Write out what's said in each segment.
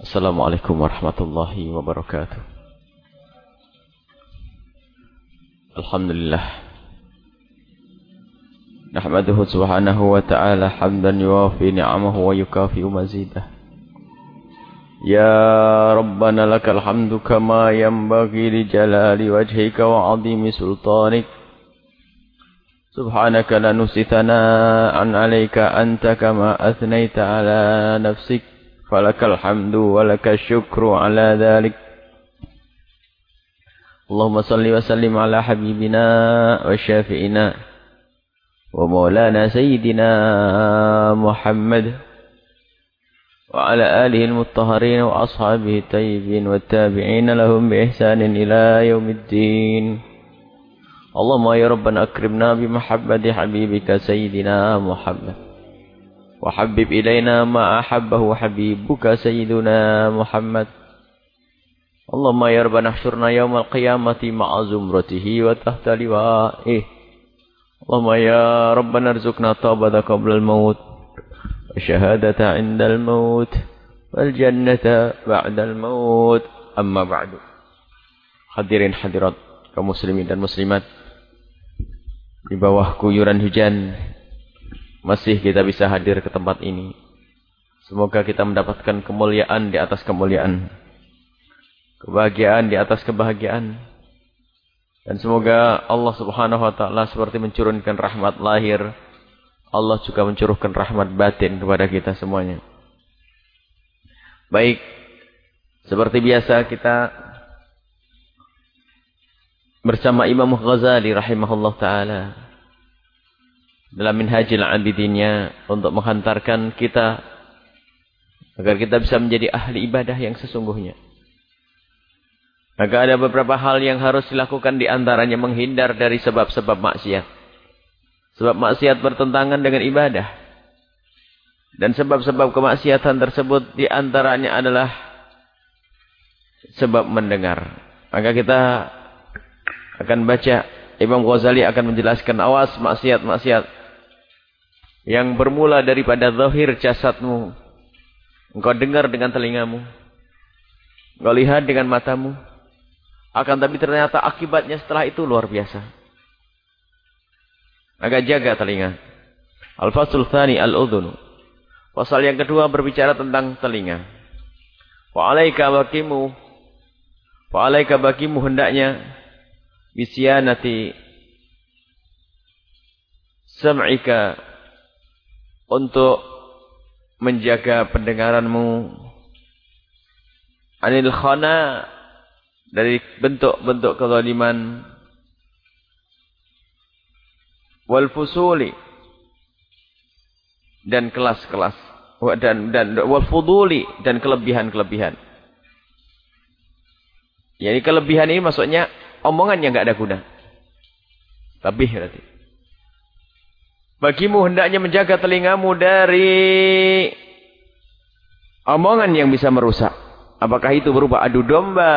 Assalamualaikum warahmatullahi wabarakatuh. Alhamdulillah. Nahmaduhu subhanahu wa ta'ala hamdan yuwafi ni'amahu wa yukafi mazidah. Ya Rabbana lakal hamdu kama yanbaghi li jalali wajhika wa 'azimi sultanik. سبحانك لا نحصي ثناء عليك أنت كما أثنيت على نفسك. فلك الحمد ولك الشكر على ذلك. اللهم صل وسلم على حبيبنا وشافئنا ومولانا سيدنا محمد وعلى آله المطهرين وأصحابه الطيبين والتابعين لهم بإحسان إلى يوم الدين. اللهم يا ربنا أكرمنا بمحبة حبيبك سيدنا محمد. وحبب إلينا ما أحبه حبيبك سيدنا محمد. اللهم يا ربنا احشرنا يوم القيامة مع زمرته وتحت لوائه. اللهم يا ربنا ارزقنا توبة قبل الموت وشهادة عند الموت والجنة بعد الموت. أما بعد. حضرين حضرات kaum muslimin dan muslimat di bawah kuyuran hujan masih kita bisa hadir ke tempat ini. Semoga kita mendapatkan kemuliaan di atas kemuliaan. Kebahagiaan di atas kebahagiaan. Dan semoga Allah subhanahu wa ta'ala seperti mencurunkan rahmat lahir. Allah juga mencurahkan rahmat batin kepada kita semuanya. Baik. Seperti biasa kita bersama Imam Ghazali rahimahullah taala dalam Minhajul Abidinnya untuk menghantarkan kita agar kita bisa menjadi ahli ibadah yang sesungguhnya. Maka ada beberapa hal yang harus dilakukan di antaranya menghindar dari sebab-sebab maksiat. Sebab maksiat bertentangan dengan ibadah. Dan sebab-sebab kemaksiatan tersebut di antaranya adalah sebab mendengar. Maka kita akan baca Imam Ghazali akan menjelaskan awas maksiat-maksiat yang bermula daripada zahir jasadmu. Engkau dengar dengan telingamu. Engkau lihat dengan matamu. Akan tapi ternyata akibatnya setelah itu luar biasa. Agak jaga telinga. Al-Fasul Thani Al-Udhunu. Pasal yang kedua berbicara tentang telinga. Wa'alaika bakimu. Wa'alaika bakimu hendaknya bisyanati sam'ika untuk menjaga pendengaranmu anil khana dari bentuk-bentuk kezaliman wal fusuli dan kelas-kelas dan dan wal fuduli dan kelebihan-kelebihan. Jadi kelebihan ini maksudnya omongan yang nggak ada guna. Tapi berarti. Bagimu hendaknya menjaga telingamu dari omongan yang bisa merusak. Apakah itu berupa adu domba,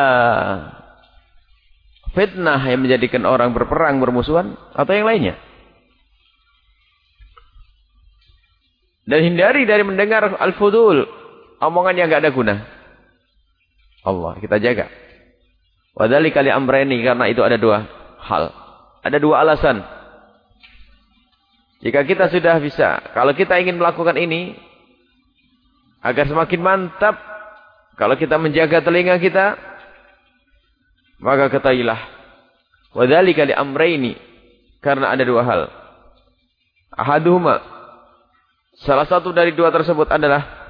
fitnah yang menjadikan orang berperang, bermusuhan, atau yang lainnya. Dan hindari dari mendengar al-fudul, omongan yang nggak ada guna. Allah, kita jaga. Wadali kali amreni karena itu ada dua hal. Ada dua alasan. Jika kita sudah bisa, kalau kita ingin melakukan ini agar semakin mantap, kalau kita menjaga telinga kita, maka ketahuilah. Kali amreni karena ada dua hal. Ahaduhuma salah satu dari dua tersebut adalah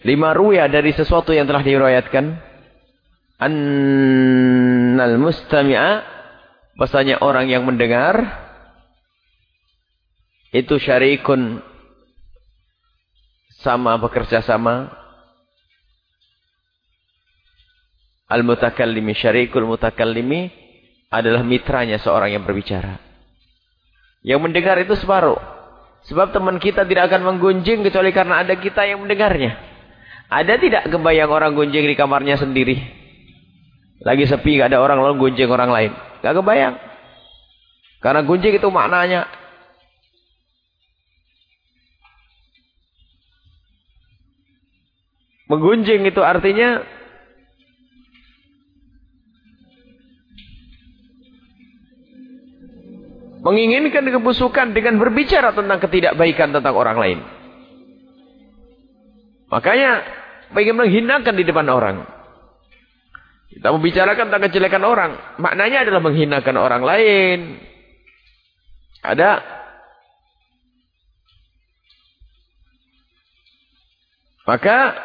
Lima ruya dari sesuatu yang telah diriwayatkan. Annal mustami'a. Bahasanya orang yang mendengar. Itu syarikun. Sama bekerja sama. Al-mutakallimi syarikul mutakallimi. Adalah mitranya seorang yang berbicara. Yang mendengar itu separuh. Sebab teman kita tidak akan menggunjing kecuali karena ada kita yang mendengarnya. Ada tidak kebayang orang gunjing di kamarnya sendiri? Lagi sepi gak ada orang lalu gunjing orang lain. Gak kebayang. Karena gunjing itu maknanya. Menggunjing itu artinya menginginkan kebusukan dengan berbicara tentang ketidakbaikan tentang orang lain. Makanya pengen menghinakan di depan orang. Kita membicarakan tentang kejelekan orang. Maknanya adalah menghinakan orang lain. Ada. Maka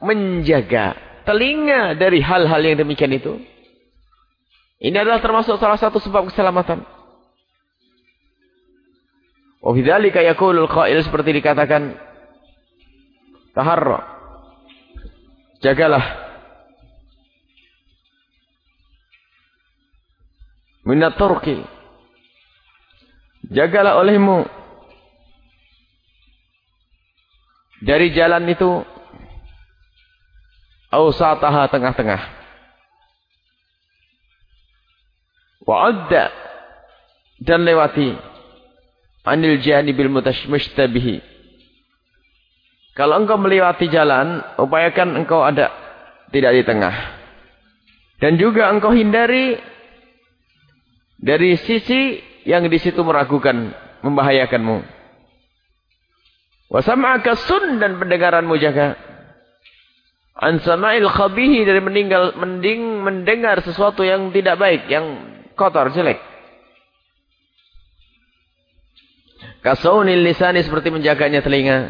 menjaga telinga dari hal-hal yang demikian itu. Ini adalah termasuk salah satu sebab keselamatan. Wa bidzalika yaqulul qail seperti dikatakan taharra. Jagalah minat turki. Jagalah olehmu dari jalan itu awsataha tengah-tengah. Wa'adda dan lewati anil janibil mustabihi. Kalau engkau melewati jalan, upayakan engkau ada tidak di tengah. Dan juga engkau hindari dari sisi yang di situ meragukan, membahayakanmu. Wasam'aka sun dan pendengaranmu jaga. An sama'il khabihi dari meninggal mending mendengar sesuatu yang tidak baik, yang kotor, jelek. Kasaunil lisani seperti menjaganya telinga.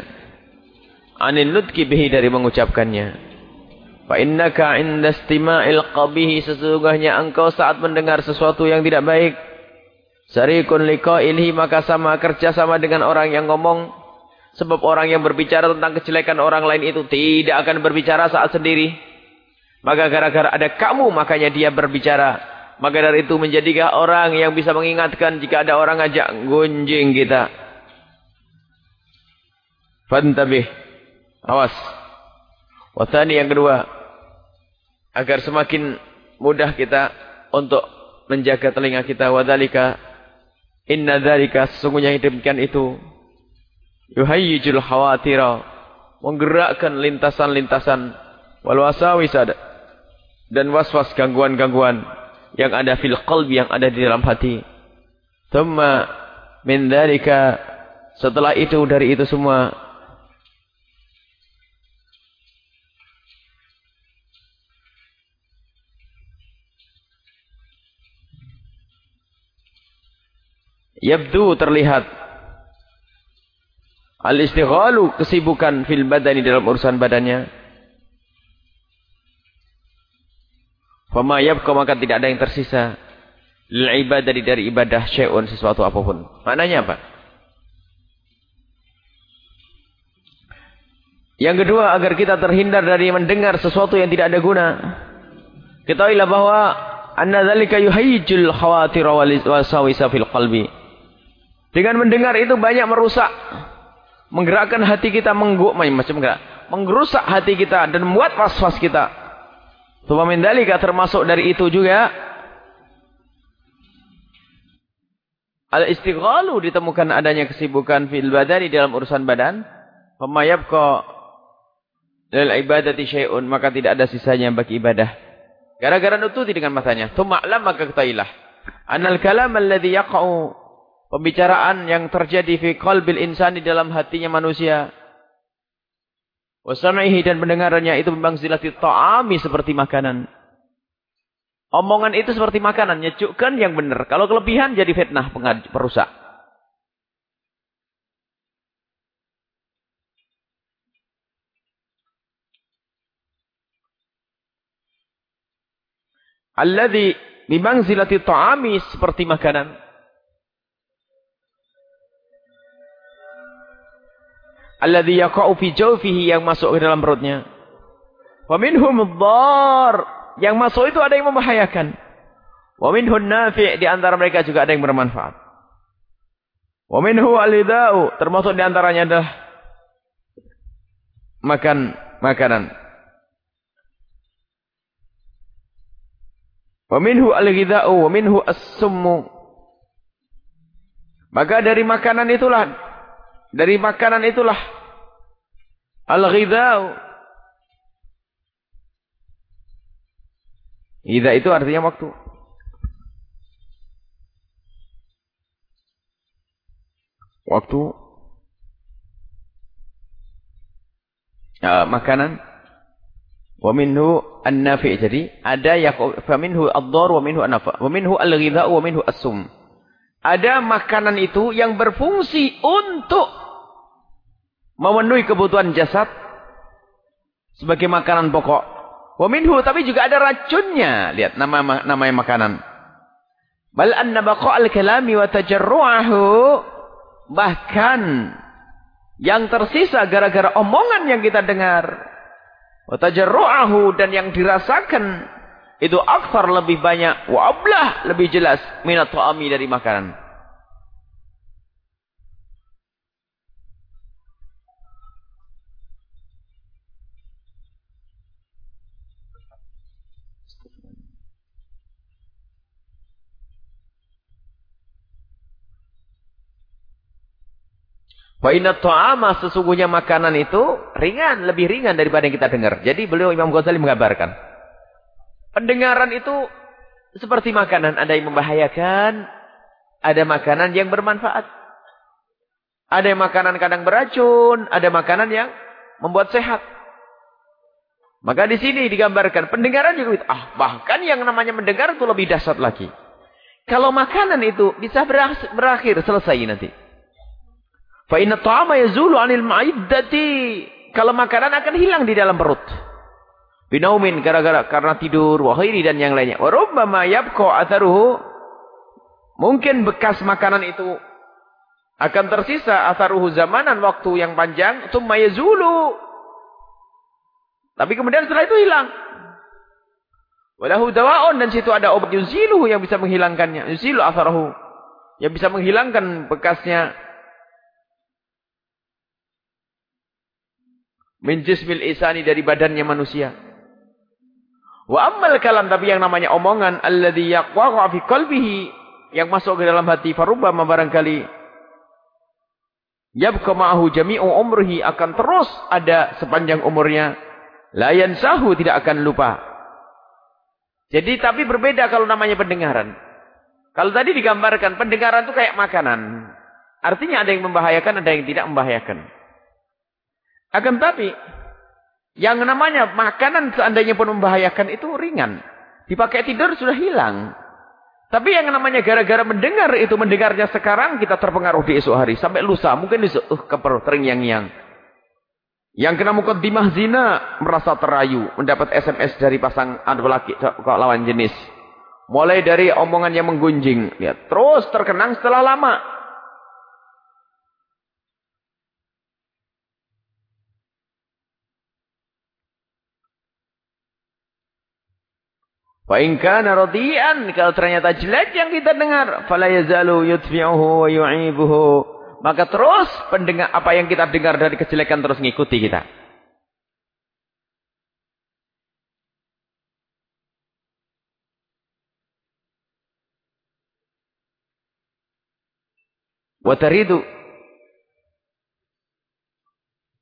Anil nutki bihi dari mengucapkannya. Fa innaka inda istima'il sesungguhnya engkau saat mendengar sesuatu yang tidak baik. Sarikun liqa'ilhi maka sama kerja sama dengan orang yang ngomong. Sebab orang yang berbicara tentang kejelekan orang lain itu tidak akan berbicara saat sendiri. Maka gara-gara ada kamu makanya dia berbicara. Maka dari itu menjadikan orang yang bisa mengingatkan jika ada orang ajak gunjing kita. Fantabih. Awas. Watani yang kedua. Agar semakin mudah kita untuk menjaga telinga kita. Wadhalika. Inna dhalika. Sesungguhnya demikian itu. Yuhayyijul khawatira. Menggerakkan lintasan-lintasan. Walwasawisad. Dan waswas gangguan-gangguan. Yang ada fil qalbi. Yang ada di dalam hati. Thumma min dhalika. Setelah itu dari itu semua yabdu terlihat. Al istighalu kesibukan fil badani dalam urusan badannya. Fama yabqa maka tidak ada yang tersisa. Lil ibadah dari ibadah syai'un sesuatu apa pun. Maknanya apa? Yang kedua agar kita terhindar dari mendengar sesuatu yang tidak ada guna. Ketahuilah bahwa anna dzalika yuhayyijul khawatir wal wasawisa fil qalbi dengan mendengar itu banyak merusak. Menggerakkan hati kita mengguk macam enggak. Menggerusak hati kita dan membuat was-was kita. Tupamin dalika termasuk dari itu juga. Al-istighalu ditemukan adanya kesibukan fil badani dalam urusan badan. Pemayabqa lil ibadati syai'un. Maka tidak ada sisanya bagi ibadah. Gara-gara nututi dengan matanya. Tuma'lam maka ketailah. Anal kalam alladhi yaqa'u pembicaraan yang terjadi fi qalbil insani dalam hatinya manusia. Wasamihi dan pendengarannya itu memang zilati ta'ami seperti makanan. Omongan itu seperti makanan, nyecukkan yang benar. Kalau kelebihan jadi fitnah perusak. Alladhi zilati ta'ami seperti makanan. Alladhi yaqa'u fi jawfihi yang masuk ke dalam perutnya. Wa minhum yang masuk itu ada yang membahayakan. Wa minhun nafi' di antara mereka juga ada yang bermanfaat. Wa minhu alidau termasuk di antaranya adalah makan makanan. Wa minhu al-ghidha'u wa minhu as-summu. Maka dari makanan itulah dari makanan itulah al-ghidau. Ida itu artinya waktu. Waktu uh, makanan wa minhu an-nafi. Jadi ada ya fa minhu ad-dhar wa minhu an-nafa. Wa minhu al-ghidha wa minhu as-sum. Ada makanan itu yang berfungsi untuk memenuhi kebutuhan jasad sebagai makanan pokok. Wa minhu tapi juga ada racunnya. Lihat nama nama makanan. Bal anna baqa' al-kalami wa tajarru'ahu bahkan yang tersisa gara-gara omongan yang kita dengar wa tajarru'ahu dan yang dirasakan itu akfar lebih banyak wa ablah lebih jelas minat ta'ami dari makanan Wa inna ta'ama sesungguhnya makanan itu ringan, lebih ringan daripada yang kita dengar. Jadi beliau Imam Ghazali mengabarkan. Pendengaran itu seperti makanan. Ada yang membahayakan, ada makanan yang bermanfaat. Ada yang makanan kadang beracun, ada makanan yang membuat sehat. Maka di sini digambarkan pendengaran juga itu. Ah, bahkan yang namanya mendengar itu lebih dahsyat lagi. Kalau makanan itu bisa berakhir selesai nanti. Fa inna ta'ama yazulu 'anil ma'iddati. Kalau makanan akan hilang di dalam perut. Binaumin gara-gara karena tidur wa dan yang lainnya. Wa rubbama yabqa atharuhu mungkin bekas makanan itu akan tersisa atharuhu zamanan waktu yang panjang tsumma yazulu. Tapi kemudian setelah itu hilang. Walahu dawa'un dan situ ada obat yuziluhu yang bisa menghilangkannya. Yuzilu atharahu. Yang bisa menghilangkan bekasnya Min jismil isani dari badannya manusia. Wa ammal kalam tapi yang namanya omongan alladhi yaqwaqa fi qalbihi yang masuk ke dalam hati farubama barangkali yabqa ma'ahu jami'u umrihi akan terus ada sepanjang umurnya la yansahu tidak akan lupa. Jadi tapi berbeda kalau namanya pendengaran. Kalau tadi digambarkan pendengaran itu kayak makanan. Artinya ada yang membahayakan, ada yang tidak membahayakan. Akan tapi yang namanya makanan seandainya pun membahayakan itu ringan. Dipakai tidur sudah hilang. Tapi yang namanya gara-gara mendengar itu mendengarnya sekarang kita terpengaruh di esok hari sampai lusa mungkin esok uh keper teringyang-yang. Yang kena mukaddimah zina merasa terayu mendapat SMS dari pasang anak laki lawan jenis. Mulai dari omongan yang menggunjing, ya, terus terkenang setelah lama. Wa in kalau ternyata jelek yang kita dengar, fala yazalu yutfi'uhu yu'ibuhu. Maka terus pendengar apa yang kita dengar dari kejelekan terus ngikuti kita. Wa taridu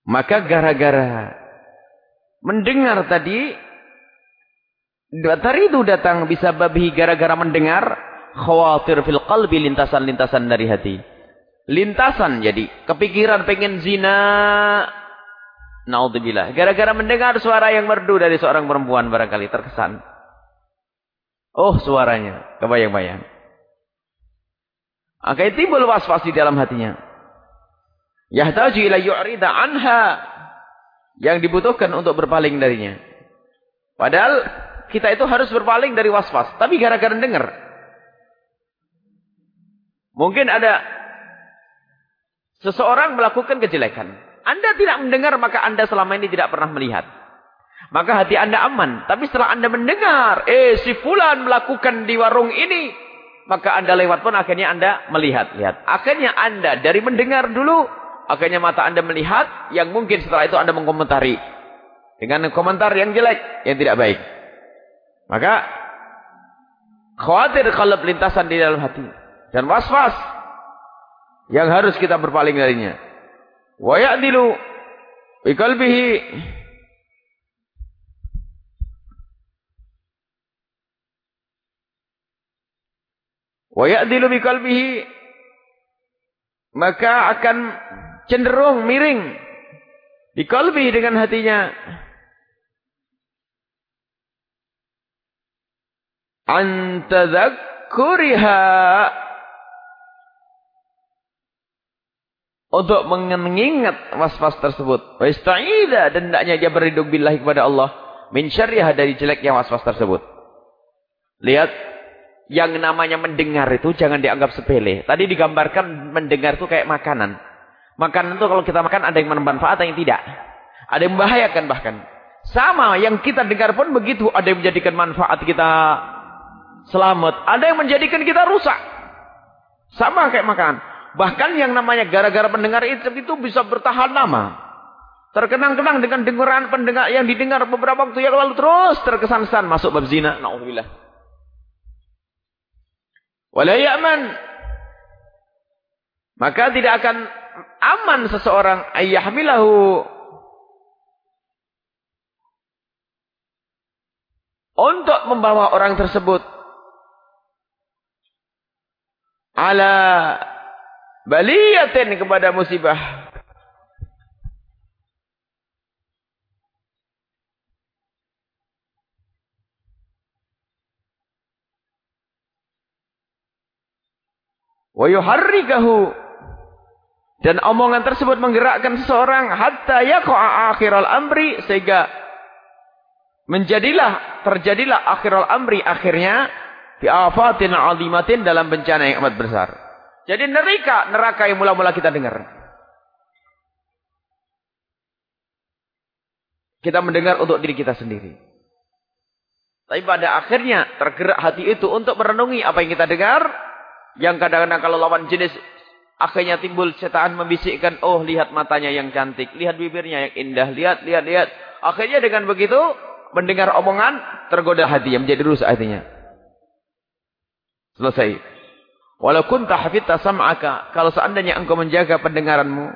maka gara-gara mendengar tadi itu datang bisa babi gara-gara mendengar khawatir fil qalbi lintasan-lintasan dari hati. Lintasan jadi kepikiran pengen zina. Naudzubillah. Gara-gara mendengar suara yang merdu dari seorang perempuan barangkali terkesan. Oh suaranya. Kebayang-bayang. Akan timbul was-was di dalam hatinya. Yahtaju ila yu'rida anha. Yang dibutuhkan untuk berpaling darinya. Padahal kita itu harus berpaling dari was-was. Tapi gara-gara dengar. Mungkin ada seseorang melakukan kejelekan. Anda tidak mendengar, maka Anda selama ini tidak pernah melihat. Maka hati Anda aman. Tapi setelah Anda mendengar, eh si fulan melakukan di warung ini. Maka Anda lewat pun akhirnya Anda melihat. Lihat. Akhirnya Anda dari mendengar dulu, akhirnya mata Anda melihat, yang mungkin setelah itu Anda mengkomentari. Dengan komentar yang jelek, yang tidak baik. Maka khawatir kalau lintasan di dalam hati dan was-was yang harus kita berpaling darinya. Wa ya'dilu bi qalbihi wa ya'dilu bi qalbihi maka akan cenderung miring di qalbi dengan hatinya An tadzakkuriha untuk mengingat was-was tersebut. Wa ista'idha dan hendaknya dia berlindung billahi kepada Allah min syarriha dari jeleknya was-was tersebut. Lihat yang namanya mendengar itu jangan dianggap sepele. Tadi digambarkan mendengar itu kayak makanan. Makanan itu kalau kita makan ada yang bermanfaat ada yang tidak. Ada yang membahayakan bahkan. Sama yang kita dengar pun begitu. Ada yang menjadikan manfaat kita selamat. Ada yang menjadikan kita rusak. Sama kayak makanan. Bahkan yang namanya gara-gara pendengar itu, itu bisa bertahan lama. Terkenang-kenang dengan dengaran pendengar yang didengar beberapa waktu yang lalu terus terkesan-kesan masuk bab zina. Nauzubillah. Wala. Maka tidak akan aman seseorang ayyahmilahu untuk membawa orang tersebut ala baliyatin kepada musibah. Wa yuharrikahu dan omongan tersebut menggerakkan seseorang hatta yaqa'a akhiral amri sehingga menjadilah terjadilah akhiral amri akhirnya fi afatin azimatin dalam bencana yang amat besar. Jadi neraka, neraka yang mula-mula kita dengar. Kita mendengar untuk diri kita sendiri. Tapi pada akhirnya tergerak hati itu untuk merenungi apa yang kita dengar. Yang kadang-kadang kalau lawan jenis akhirnya timbul setan membisikkan, oh lihat matanya yang cantik, lihat bibirnya yang indah, lihat, lihat, lihat. Akhirnya dengan begitu mendengar omongan tergoda hati yang menjadi rusak hatinya. Selesai. Walau kunta hafidta sam'aka. Kalau seandainya engkau menjaga pendengaranmu.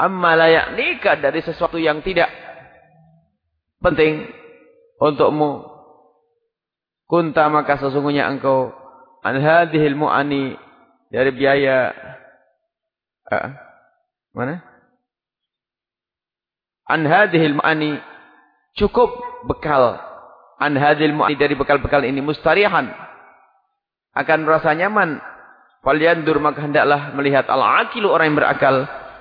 Amma layak nikah dari sesuatu yang tidak penting untukmu. Kunta maka sesungguhnya engkau. An hadihil mu'ani. Dari biaya. Uh, mana? An hadihil mu'ani. Cukup bekal. An hadihil mu'ani dari bekal-bekal ini. Mustarihan akan merasa nyaman. Falyandur maka hendaklah melihat al-aqilu orang yang berakal.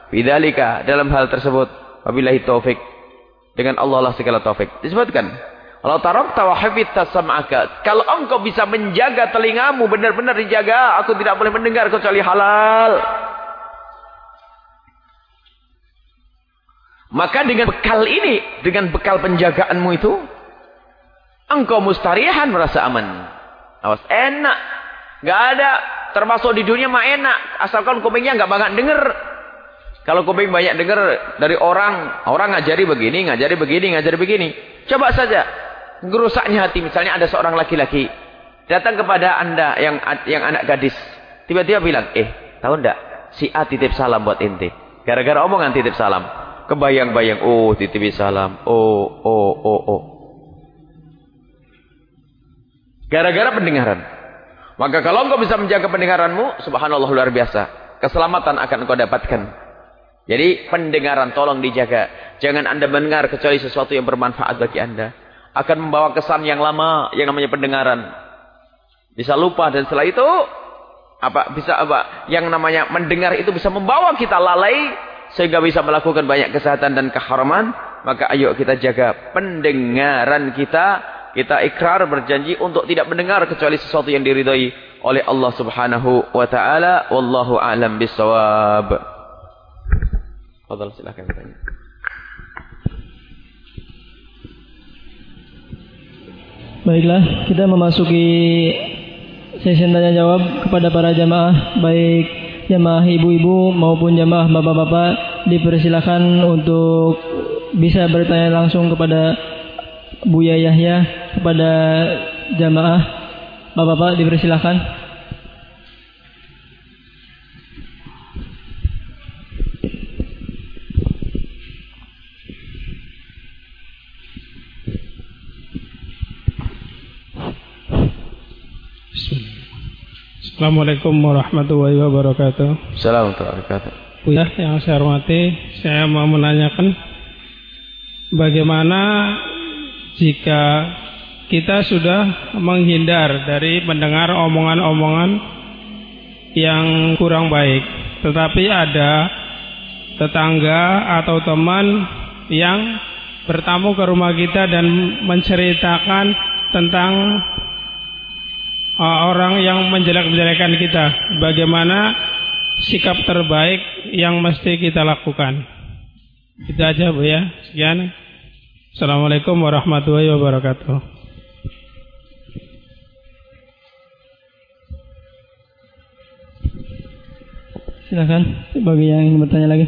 Bidzalika dalam hal tersebut. Wabillahi taufik. Dengan Allah lah segala taufik. Disebutkan. Kalau tarakta wa hafidta sam'aka. Kalau engkau bisa menjaga telingamu benar-benar dijaga, aku tidak boleh mendengar kecuali halal. Maka dengan bekal ini, dengan bekal penjagaanmu itu, engkau mustarihan merasa aman. Awas enak Gak ada. Termasuk di dunia mah enak. Asalkan kupingnya gak banyak denger. Kalau kuping banyak denger dari orang. Orang ngajari begini, ngajari begini, ngajari begini. Coba saja. Gerusaknya hati. Misalnya ada seorang laki-laki. Datang kepada anda yang yang anak gadis. Tiba-tiba bilang, eh tahu ndak? Si A titip salam buat inti. Gara-gara omongan titip salam. Kebayang-bayang, oh titip salam. Oh, oh, oh, oh. Gara-gara pendengaran. Maka kalau engkau bisa menjaga pendengaranmu, subhanallah luar biasa. Keselamatan akan engkau dapatkan. Jadi pendengaran tolong dijaga. Jangan anda mendengar kecuali sesuatu yang bermanfaat bagi anda. Akan membawa kesan yang lama yang namanya pendengaran. Bisa lupa dan setelah itu apa bisa apa yang namanya mendengar itu bisa membawa kita lalai sehingga bisa melakukan banyak kesehatan dan keharaman. Maka ayo kita jaga pendengaran kita kita ikrar berjanji untuk tidak mendengar kecuali sesuatu yang diridhai oleh Allah Subhanahu wa taala wallahu a'lam bissawab. Fadal silakan bertanya. Baiklah, kita memasuki sesi tanya jawab kepada para jamaah baik jamaah ibu-ibu maupun jamaah bapak-bapak dipersilakan untuk bisa bertanya langsung kepada Buya Yahya kepada jamaah. Bapak-bapak dipersilakan. Assalamualaikum warahmatullahi wabarakatuh. Assalamualaikum warahmatullahi wabarakatuh. Ya, yang saya hormati, saya mau menanyakan bagaimana jika kita sudah menghindar dari mendengar omongan-omongan yang kurang baik, tetapi ada tetangga atau teman yang bertamu ke rumah kita dan menceritakan tentang uh, orang yang menjelek-jelekan kita. Bagaimana sikap terbaik yang mesti kita lakukan. Itu aja Bu ya. Sekian. Assalamualaikum warahmatullahi wabarakatuh. Silakan bagi yang ingin bertanya lagi.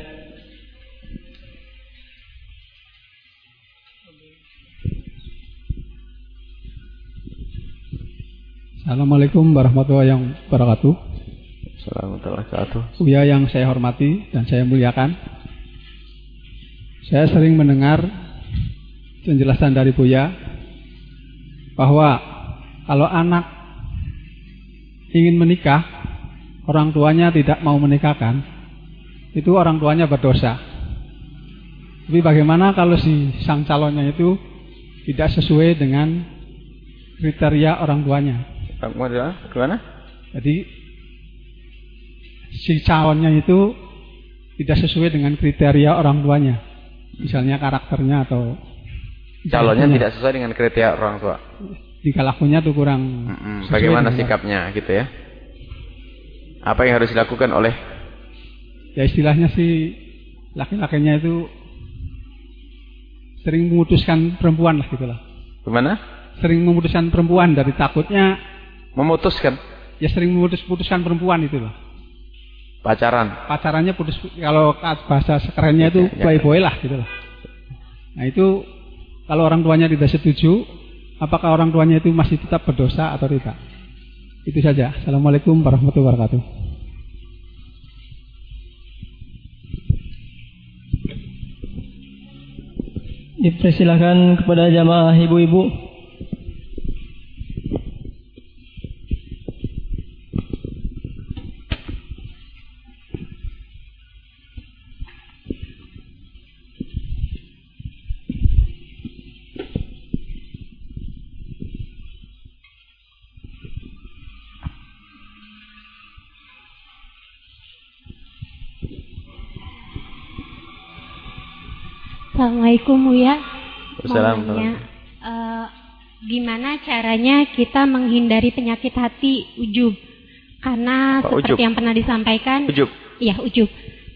Assalamualaikum warahmatullahi wabarakatuh. Assalamualaikum warahmatullahi wabarakatuh. Buya yang saya hormati dan saya muliakan. Saya sering mendengar penjelasan dari Buya bahwa kalau anak ingin menikah, orang tuanya tidak mau menikahkan, itu orang tuanya berdosa. Tapi bagaimana kalau si sang calonnya itu tidak sesuai dengan kriteria orang tuanya? Gimana? Jadi si calonnya itu tidak sesuai dengan kriteria orang tuanya. Misalnya karakternya atau calonnya tidak sesuai dengan kriteria orang tua. Jika lakunya tuh kurang mm Bagaimana sikapnya gitu ya? Apa yang harus dilakukan oleh ya istilahnya si laki-lakinya itu sering memutuskan perempuan lah gitulah. Gimana? Sering memutuskan perempuan dari takutnya Memutuskan? Ya sering memutus-putuskan perempuan itu loh. Pacaran? Pacarannya putus, kalau bahasa sekerennya itu ya, playboy lah gitu loh. Nah itu kalau orang tuanya tidak setuju, apakah orang tuanya itu masih tetap berdosa atau tidak? Itu saja. Assalamualaikum warahmatullahi wabarakatuh. Dipersilakan kepada jamaah ibu-ibu Assalamualaikum ya. Assalamualaikum. Uh, gimana caranya kita menghindari penyakit hati ujub? Karena Pak seperti ujub. yang pernah disampaikan, ujub. Iya ujub.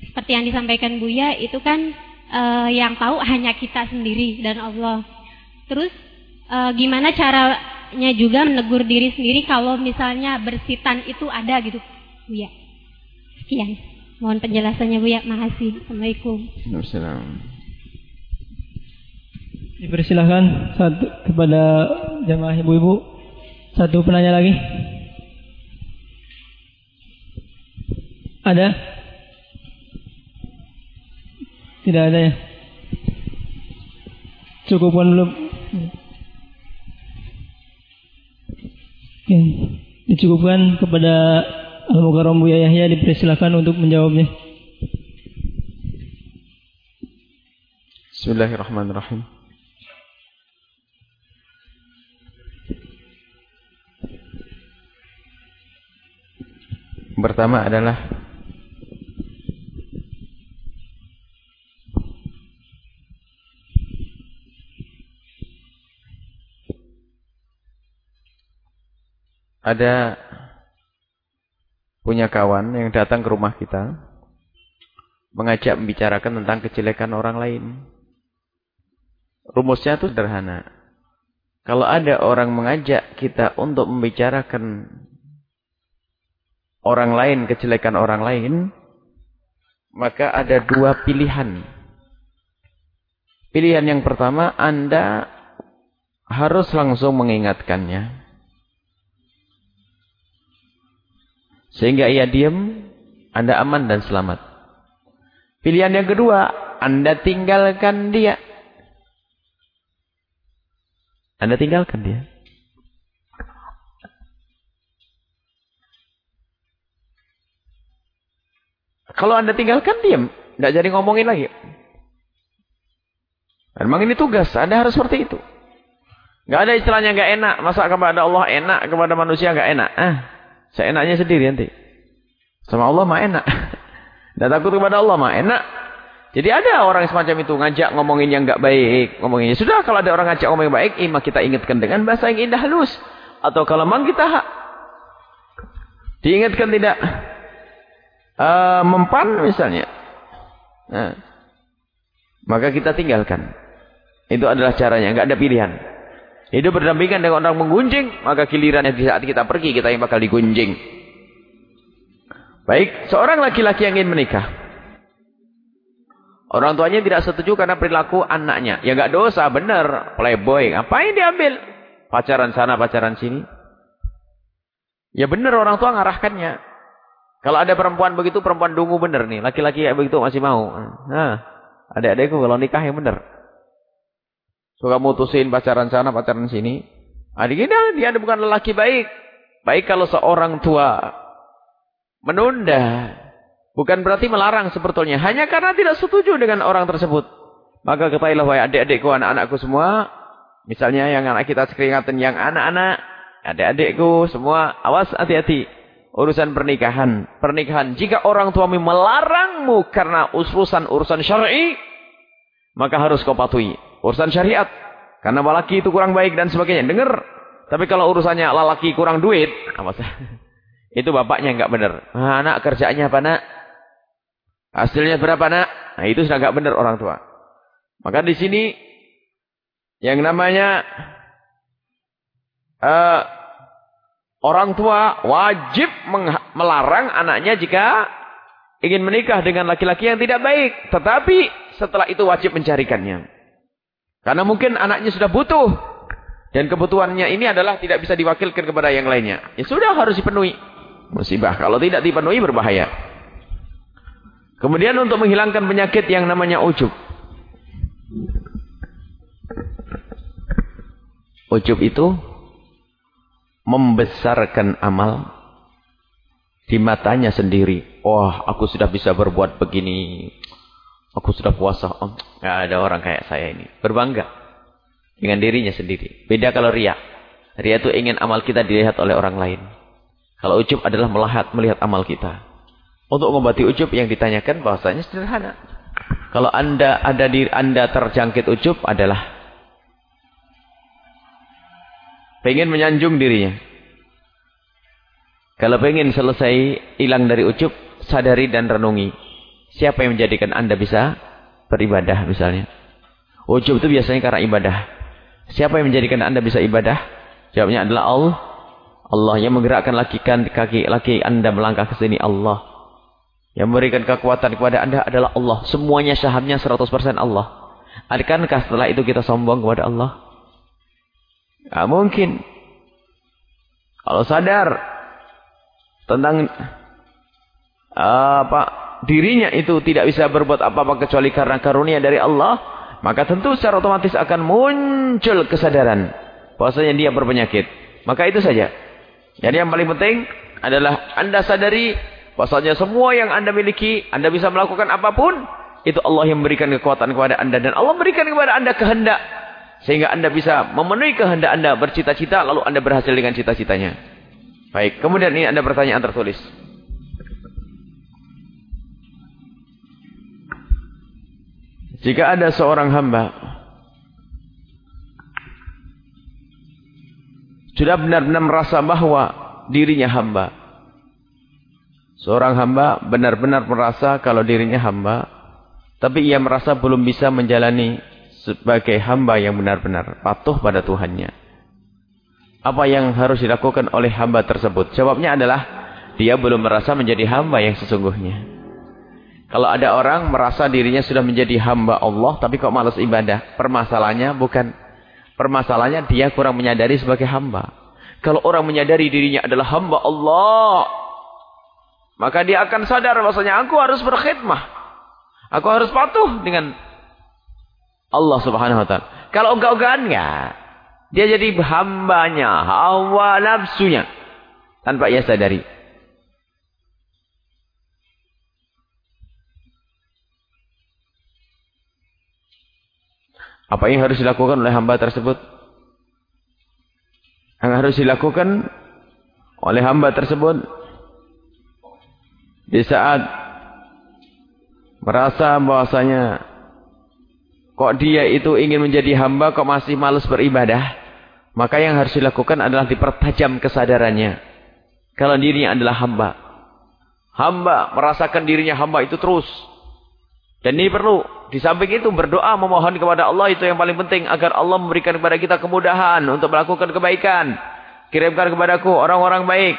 Seperti yang disampaikan Buya itu kan uh, yang tahu hanya kita sendiri dan Allah. Terus uh, gimana caranya juga menegur diri sendiri kalau misalnya bersitan itu ada gitu, Buya? Sekian. Mohon penjelasannya Buya. Makasih. Assalamualaikum. Assalamualaikum. Dipersilahkan satu kepada jamaah ibu-ibu. Satu penanya lagi. Ada? Tidak ada ya? Cukupkan dulu. Oke. Dicukupkan kepada Al-Mukarram Buya Yahya dipersilahkan untuk menjawabnya. Bismillahirrahmanirrahim. Pertama adalah ada punya kawan yang datang ke rumah kita mengajak membicarakan tentang kejelekan orang lain. Rumusnya itu sederhana. Kalau ada orang mengajak kita untuk membicarakan orang lain, kejelekan orang lain, maka ada dua pilihan. Pilihan yang pertama, Anda harus langsung mengingatkannya. Sehingga ia diam, Anda aman dan selamat. Pilihan yang kedua, Anda tinggalkan dia. Anda tinggalkan dia. Kalau anda tinggalkan, diam. Tidak jadi ngomongin lagi. Memang ini tugas, anda harus seperti itu. Gak ada istilahnya gak enak. Masa kepada Allah enak, kepada manusia gak enak. Ah, saya enaknya sendiri nanti. Sama Allah mah enak. Dan takut kepada Allah mah enak. Jadi ada orang semacam itu ngajak ngomongin yang gak baik. Ngomonginnya sudah kalau ada orang ngajak ngomongin baik, imah kita ingatkan dengan bahasa yang indah halus. Atau kalau memang kita diingatkan tidak uh, mempan misalnya. Nah, maka kita tinggalkan. Itu adalah caranya, nggak ada pilihan. Hidup berdampingan dengan orang menggunjing, maka gilirannya di saat kita pergi kita yang bakal digunjing. Baik, seorang laki-laki yang ingin menikah. Orang tuanya tidak setuju karena perilaku anaknya. Ya nggak dosa, benar. Playboy, ngapain diambil? Pacaran sana, pacaran sini. Ya benar orang tua ngarahkannya. Kalau ada perempuan begitu, perempuan dungu benar nih. Laki-laki kayak begitu masih mau. Nah, adik-adikku kalau nikah yang benar. Suka mutusin pacaran sana, pacaran sini. Adik ini dia bukan lelaki baik. Baik kalau seorang tua menunda. Bukan berarti melarang sebetulnya. Hanya karena tidak setuju dengan orang tersebut. Maka ketahuilah wahai adik-adikku, anak-anakku semua. Misalnya yang anak kita sekeringatan yang anak-anak, adik-adikku semua, awas hati-hati. Urusan pernikahan. Pernikahan. Jika orang tuamu melarangmu karena urusan-urusan syar'i, maka harus kau patuhi. Urusan syariat. Karena lelaki itu kurang baik dan sebagainya. Dengar. Tapi kalau urusannya lelaki kurang duit, awas. itu bapaknya enggak benar. Nah, anak kerjanya apa nak? Hasilnya berapa nak? Nah itu sudah enggak benar orang tua. Maka di sini yang namanya uh, orang tua wajib melarang anaknya jika ingin menikah dengan laki-laki yang tidak baik. Tetapi setelah itu wajib mencarikannya. Karena mungkin anaknya sudah butuh. Dan kebutuhannya ini adalah tidak bisa diwakilkan kepada yang lainnya. Ya sudah harus dipenuhi. Musibah. Kalau tidak dipenuhi berbahaya. Kemudian untuk menghilangkan penyakit yang namanya ujub. Ujub itu membesarkan amal di matanya sendiri. Wah, aku sudah bisa berbuat begini. Aku sudah puasa. Oh, gak ada orang kayak saya ini. Berbangga dengan dirinya sendiri. Beda kalau ria. Ria itu ingin amal kita dilihat oleh orang lain. Kalau ujub adalah melihat melihat amal kita. Untuk mengobati ujub yang ditanyakan bahasanya sederhana. Kalau anda ada di anda terjangkit ujub adalah Pengen menyanjung dirinya. Kalau pengen selesai hilang dari ucup, sadari dan renungi. Siapa yang menjadikan anda bisa beribadah misalnya. Ucup itu biasanya karena ibadah. Siapa yang menjadikan anda bisa ibadah? Jawabnya adalah Allah. Allah yang menggerakkan laki kaki laki anda melangkah ke sini Allah. Yang memberikan kekuatan kepada anda adalah Allah. Semuanya sahamnya 100% Allah. Adakah setelah itu kita sombong kepada Allah? Gak mungkin. Kalau sadar tentang apa dirinya itu tidak bisa berbuat apa-apa kecuali karena karunia dari Allah, maka tentu secara otomatis akan muncul kesadaran bahwasanya dia berpenyakit. Maka itu saja. Jadi yang paling penting adalah Anda sadari bahwasanya semua yang Anda miliki, Anda bisa melakukan apa pun, itu Allah yang memberikan kekuatan kepada Anda dan Allah memberikan kepada Anda kehendak sehingga anda bisa memenuhi kehendak anda bercita-cita lalu anda berhasil dengan cita-citanya. Baik, kemudian ini ada pertanyaan tertulis. Jika ada seorang hamba sudah benar-benar merasa bahwa dirinya hamba. Seorang hamba benar-benar merasa kalau dirinya hamba, tapi ia merasa belum bisa menjalani sebagai hamba yang benar-benar patuh pada Tuhannya. Apa yang harus dilakukan oleh hamba tersebut? Jawabnya adalah dia belum merasa menjadi hamba yang sesungguhnya. Kalau ada orang merasa dirinya sudah menjadi hamba Allah tapi kok malas ibadah, permasalahannya bukan permasalahannya dia kurang menyadari sebagai hamba. Kalau orang menyadari dirinya adalah hamba Allah, maka dia akan sadar bahwasanya aku harus berkhidmah. Aku harus patuh dengan Allah Subhanahu wa taala. Kalau ogah-ogahan enggak. Dia jadi hambanya, hawa nafsunya tanpa ia sadari. Apa yang harus dilakukan oleh hamba tersebut? Yang harus dilakukan oleh hamba tersebut di saat merasa bahwasanya kok dia itu ingin menjadi hamba kok masih malas beribadah, maka yang harus dilakukan adalah dipertajam kesadarannya. Kalau dirinya adalah hamba. Hamba merasakan dirinya hamba itu terus. Dan ini perlu. Di samping itu berdoa memohon kepada Allah itu yang paling penting. Agar Allah memberikan kepada kita kemudahan untuk melakukan kebaikan. Kirimkan kepadaku orang-orang baik.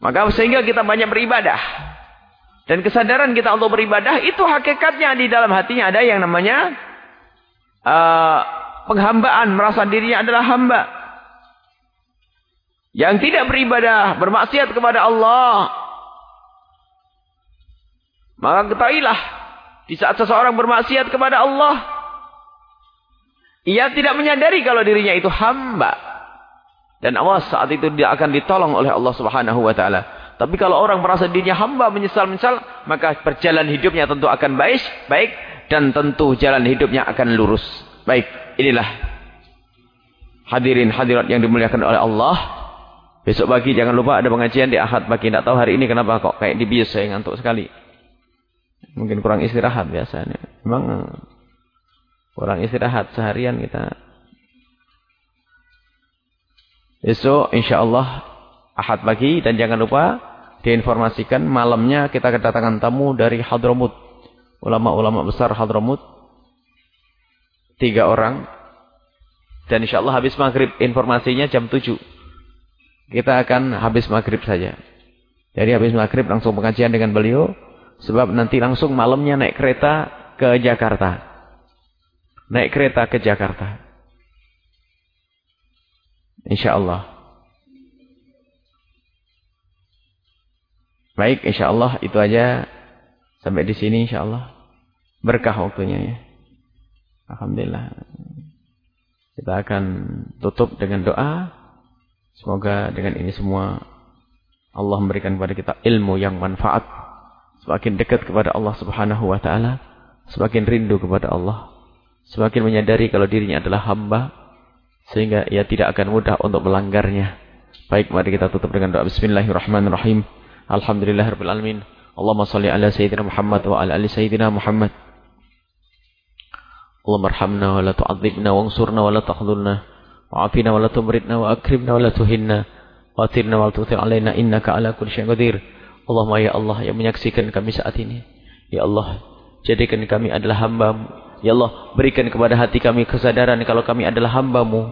Maka sehingga kita banyak beribadah. Dan kesadaran kita untuk beribadah itu hakikatnya di dalam hatinya ada yang namanya uh, penghambaan. Merasa dirinya adalah hamba. Yang tidak beribadah, bermaksiat kepada Allah. Maka ketahuilah, di saat seseorang bermaksiat kepada Allah, ia tidak menyadari kalau dirinya itu hamba. Dan Allah saat itu dia akan ditolong oleh Allah Subhanahu wa taala. Tapi kalau orang merasa dirinya hamba menyesal-menyesal, maka perjalanan hidupnya tentu akan baik, baik dan tentu jalan hidupnya akan lurus. Baik, inilah hadirin hadirat yang dimuliakan oleh Allah. Besok pagi jangan lupa ada pengajian di Ahad pagi. Tidak tahu hari ini kenapa kok kayak di bius saya ngantuk sekali. Mungkin kurang istirahat biasanya. Memang Kurang istirahat seharian kita. Besok insya Allah ahad pagi dan jangan lupa diinformasikan malamnya kita kedatangan tamu dari Hadramut. Ulama-ulama besar Hadramut. Tiga orang. Dan insya Allah habis maghrib informasinya jam tujuh. Kita akan habis maghrib saja. Jadi habis maghrib langsung pengajian dengan beliau. Sebab nanti langsung malamnya naik kereta ke Jakarta naik kereta ke Jakarta. Insya Allah. Baik, insya Allah itu aja sampai di sini insya Allah berkah waktunya ya. Alhamdulillah. Kita akan tutup dengan doa. Semoga dengan ini semua Allah memberikan kepada kita ilmu yang manfaat. Semakin dekat kepada Allah subhanahu wa ta'ala. Semakin rindu kepada Allah. Semakin menyadari kalau dirinya adalah hamba. Sehingga ia tidak akan mudah untuk melanggarnya. Baik, mari kita tutup dengan doa Bismillahirrahmanirrahim. Alhamdulillahirrahmanirrahim. Allahumma salli ala Sayyidina Muhammad wa ala ali Sayyidina Muhammad. Allahumma arhamna wa la tu'adzibna wa ansurna wa la takhdulna. Wa afina wa la tumridna wa akrimna wa la tuhinna. Wa atirna wa la tu'thir alaina innaka ala kulli syai'in qadir. Allahumma ya Allah yang menyaksikan kami saat ini. Ya Allah, jadikan kami adalah hambamu Ya Allah, berikan kepada hati kami kesadaran kalau kami adalah hambamu.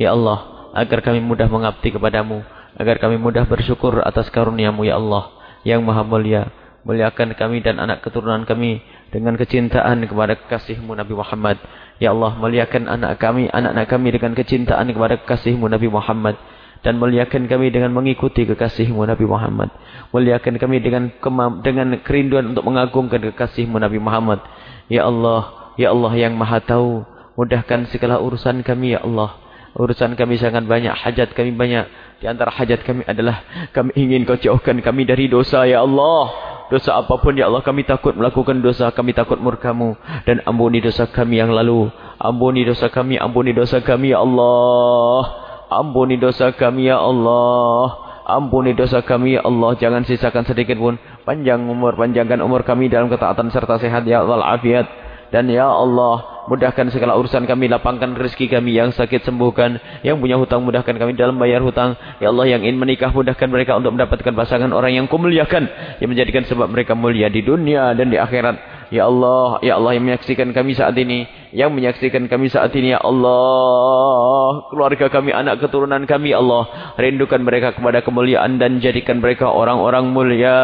Ya Allah, agar kami mudah mengabdi kepadamu. Agar kami mudah bersyukur atas karuniamu, Ya Allah. Yang maha mulia. Muliakan kami dan anak keturunan kami dengan kecintaan kepada kekasihmu Nabi Muhammad. Ya Allah, muliakan anak kami, anak-anak kami dengan kecintaan kepada kekasihmu Nabi Muhammad. Dan muliakan kami dengan mengikuti kekasihmu Nabi Muhammad. Muliakan kami dengan dengan kerinduan untuk mengagungkan kekasihmu Nabi Muhammad. Ya Allah, Ya Allah yang maha tahu. Mudahkan segala urusan kami ya Allah. Urusan kami sangat banyak. Hajat kami banyak. Di antara hajat kami adalah kami ingin kau jauhkan kami dari dosa ya Allah. Dosa apapun ya Allah kami takut melakukan dosa. Kami takut murkamu. Dan ampuni dosa kami yang lalu. Ampuni dosa kami. Ampuni dosa kami ya Allah. Ampuni dosa kami ya Allah. Ampuni dosa kami ya Allah. Jangan sisakan sedikit pun. Panjang umur. Panjangkan umur kami dalam ketaatan serta sehat ya Allah. Afiat. Dan ya Allah, mudahkan segala urusan kami, lapangkan rezeki kami yang sakit sembuhkan, yang punya hutang mudahkan kami dalam bayar hutang. Ya Allah yang ingin menikah mudahkan mereka untuk mendapatkan pasangan orang yang kumuliakan, yang menjadikan sebab mereka mulia di dunia dan di akhirat. Ya Allah, ya Allah yang menyaksikan kami saat ini, yang menyaksikan kami saat ini, ya Allah, keluarga kami, anak keturunan kami, ya Allah, rindukan mereka kepada kemuliaan dan jadikan mereka orang-orang mulia.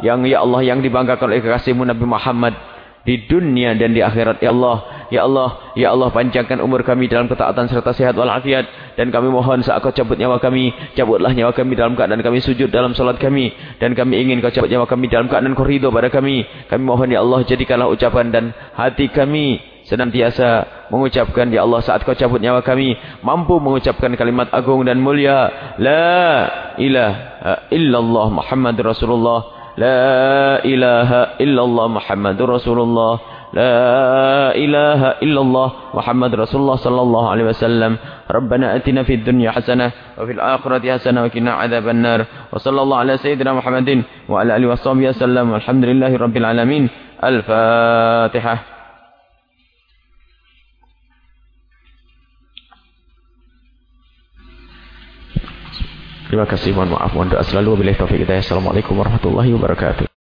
Yang ya Allah yang dibanggakan oleh kekasihmu Nabi Muhammad di dunia dan di akhirat. Ya Allah ya Allah ya Allah panjangkan umur kami dalam ketaatan serta sehat walafiat. Dan kami mohon saat kau cabut nyawa kami cabutlah nyawa kami dalam keadaan kami sujud dalam salat kami. Dan kami ingin kau cabut nyawa kami dalam keadaan kau ridho pada kami. Kami mohon ya Allah jadikanlah ucapan dan hati kami senantiasa mengucapkan ya Allah saat kau cabut nyawa kami mampu mengucapkan kalimat agung dan mulia. La ilaha illallah Muhammad Rasulullah لا إله إلا الله محمد رسول الله. لا إله إلا الله محمد رسول الله صلى الله عليه وسلم. ربنا أتنا في الدنيا حسنة وفي الآخرة حسنة وكنا عذاب النار. وصلى الله على سيدنا محمد وعلى آله وصحبه وسلم. والحمد لله رب العالمين. الفاتحة. Terima kasih, mohon maaf, mohon doa selalu. Wabillahi taufiq hidayah. Assalamualaikum warahmatullahi wabarakatuh.